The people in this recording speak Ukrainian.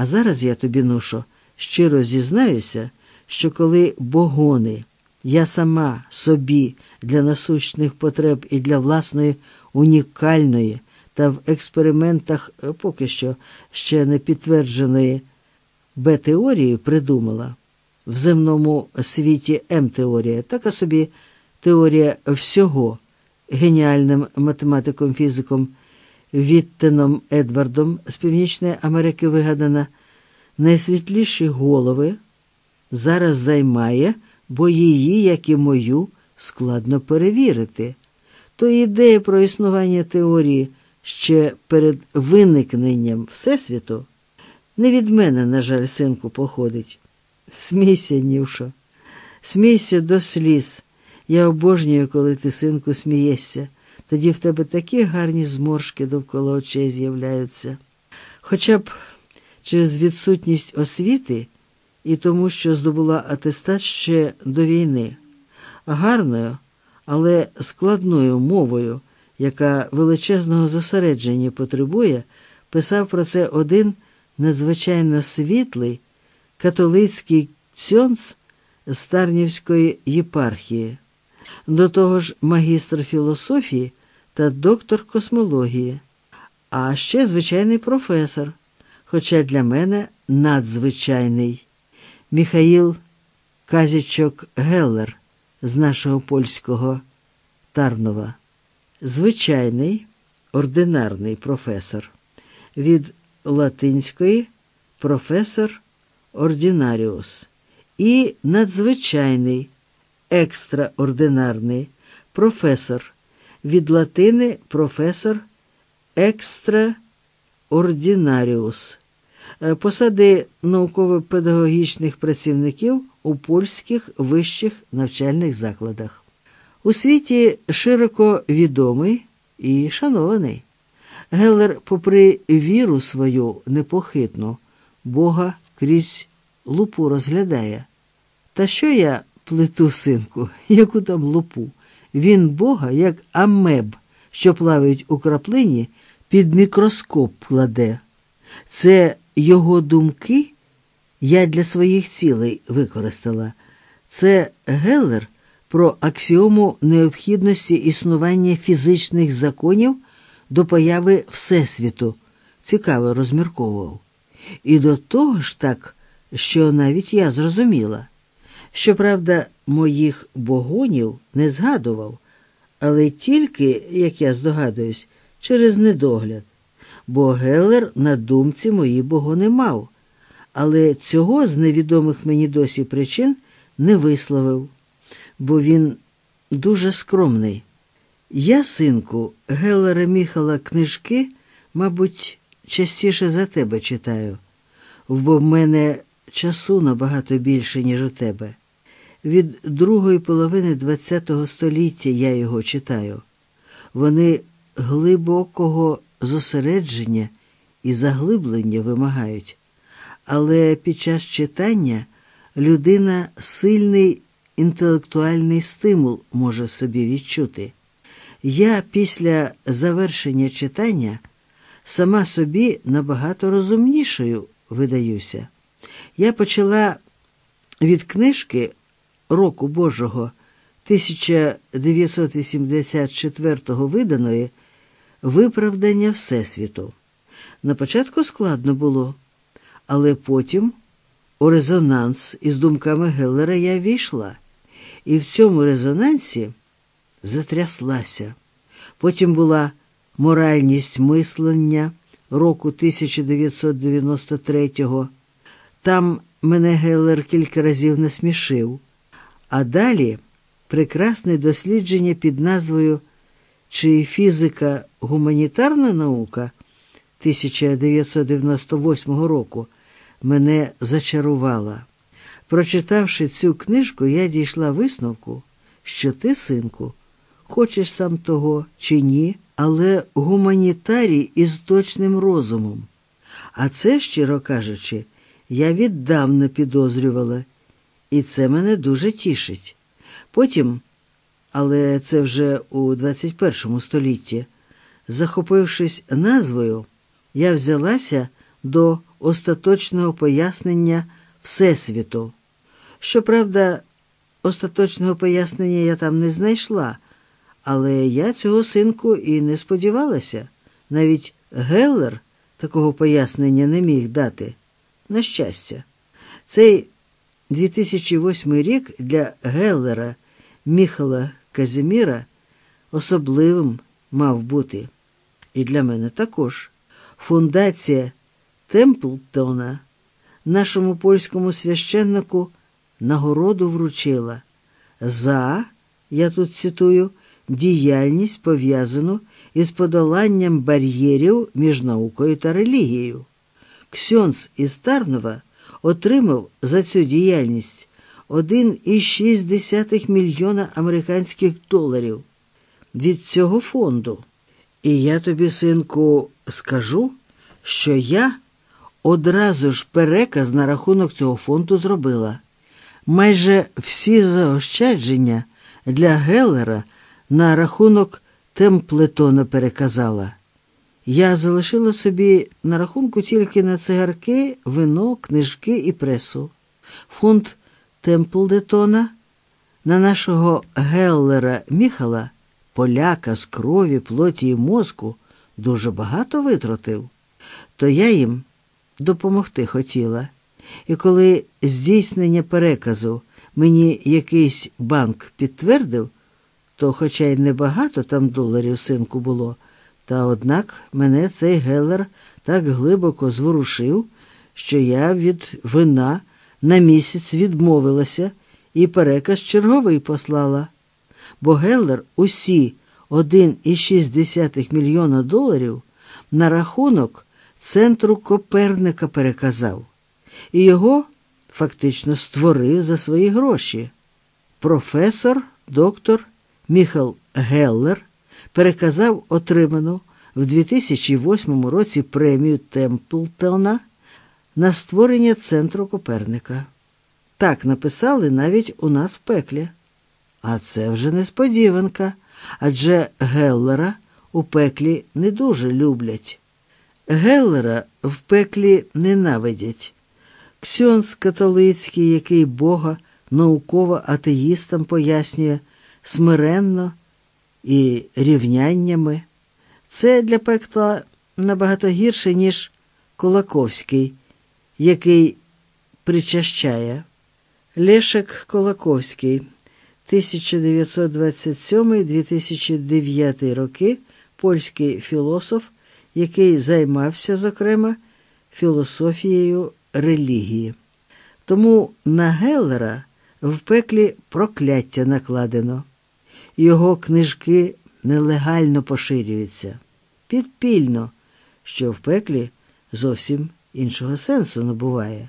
А зараз я тобі, нушо, щиро зізнаюся, що коли богони, я сама собі для насущних потреб і для власної унікальної та в експериментах е, поки що ще не підтвердженої Б-теорії придумала. В земному світі М-теорія, така собі теорія всього геніальним математиком-фізиком Віттеном Едвардом з Північної Америки вигадана, найсвітліші голови зараз займає, бо її, як і мою, складно перевірити. То ідея про існування теорії ще перед виникненням Всесвіту не від мене, на жаль, синку, походить. Смійся, Нівшо, смійся до сліз. Я обожнюю, коли ти, синку, смієшся. Тоді в тебе такі гарні зморшки довкола очей з'являються. Хоча б через відсутність освіти і тому, що здобула атестат ще до війни, гарною, але складною мовою, яка величезного зосередження потребує, писав про це один надзвичайно світлий католицький цьонц з Тарнівської єпархії, до того ж магістр філософії та доктор космології, а ще звичайний професор, хоча для мене надзвичайний. Міхаїл Казічок Геллер з нашого польського Тарнова, звичайний ординарний професор. Від латинської професор ординаріус. І надзвичайний екстраординарний професор від латини професор екстраординаріус, посади науково-педагогічних працівників у польських вищих навчальних закладах. У світі широко відомий і шанований. Геллер, попри віру свою непохитну, Бога крізь лупу розглядає. Та що я плету, синку, яку там лупу? Він Бога, як амеб, що плавають у краплині, під мікроскоп кладе. Це його думки я для своїх цілей використала. Це Геллер про аксіому необхідності існування фізичних законів до появи Всесвіту, цікаво розмірковував. І до того ж так, що навіть я зрозуміла. Щоправда, моїх богонів не згадував, але тільки, як я здогадуюсь, через недогляд, бо Геллер на думці мої богони мав, але цього з невідомих мені досі причин не висловив, бо він дуже скромний. Я, синку, Геллера Міхала книжки, мабуть, частіше за тебе читаю, бо в мене часу набагато більше, ніж у тебе. Від другої половини ХХ століття я його читаю. Вони глибокого зосередження і заглиблення вимагають, але під час читання людина сильний інтелектуальний стимул може собі відчути. Я після завершення читання сама собі набагато розумнішою видаюся. Я почала від книжки Року Божого 1984 виданої Виправдання Всесвіту. На початку складно було, але потім у резонанс із думками Геллера я війшла, і в цьому резонансі затряслася. Потім була моральність мислення року 1993-го. Там мене Геллер кілька разів насмішив, а далі прекрасне дослідження під назвою Чи фізика гуманітарна наука 1998 року мене зачарувала. Прочитавши цю книжку, я дійшла висновку, що ти, синку, хочеш сам того чи ні, але гуманітарій із точним розумом. А це, щиро кажучи, я віддавна підозрювала, і це мене дуже тішить. Потім, але це вже у 21 столітті, захопившись назвою, я взялася до остаточного пояснення Всесвіту. Щоправда, остаточного пояснення я там не знайшла, але я цього синку і не сподівалася. Навіть Геллер такого пояснення не міг дати. На щастя, цей 2008 рік для Геллера Міхала Казіміра особливим мав бути. І для мене також. Фундація Темплтона нашому польському священнику нагороду вручила за, я тут цитую, діяльність пов'язану із подоланням бар'єрів між наукою та релігією. Ксьонс із Тарнова отримав за цю діяльність 1,6 мільйона американських доларів від цього фонду. І я тобі, синку, скажу, що я одразу ж переказ на рахунок цього фонду зробила. Майже всі заощадження для Геллера на рахунок Темплетона переказала. Я залишила собі на рахунку тільки на цигарки, вино, книжки і пресу. Фонд Темплдетона на нашого Геллера Міхала, поляка з крові, плоті і мозку, дуже багато витратив, то я їм допомогти хотіла. І коли здійснення переказу мені якийсь банк підтвердив, то, хоча й небагато там доларів синку було, та однак мене цей Геллер так глибоко зворушив, що я від вина на місяць відмовилася і переказ черговий послала. Бо Геллер усі 1,6 мільйона доларів на рахунок центру Коперника переказав, і його фактично створив за свої гроші. Професор, доктор Міхал Геллер переказав отриману в 2008 році премію Темплтона на створення центру Коперника. Так написали навіть у нас в пеклі. А це вже несподіванка, адже Геллера у пеклі не дуже люблять. Геллера в пеклі ненавидять. Ксьонс католицький, який Бога науково атеїстам пояснює смиренно і рівняннями. Це для пекла набагато гірше, ніж Колаковський, який причащає. Лешек Колаковський, 1927-2009 роки, польський філософ, який займався, зокрема, філософією релігії. Тому на Геллера в пеклі прокляття накладено. Його книжки нелегально поширюються, підпільно, що в пеклі зовсім іншого сенсу не буває.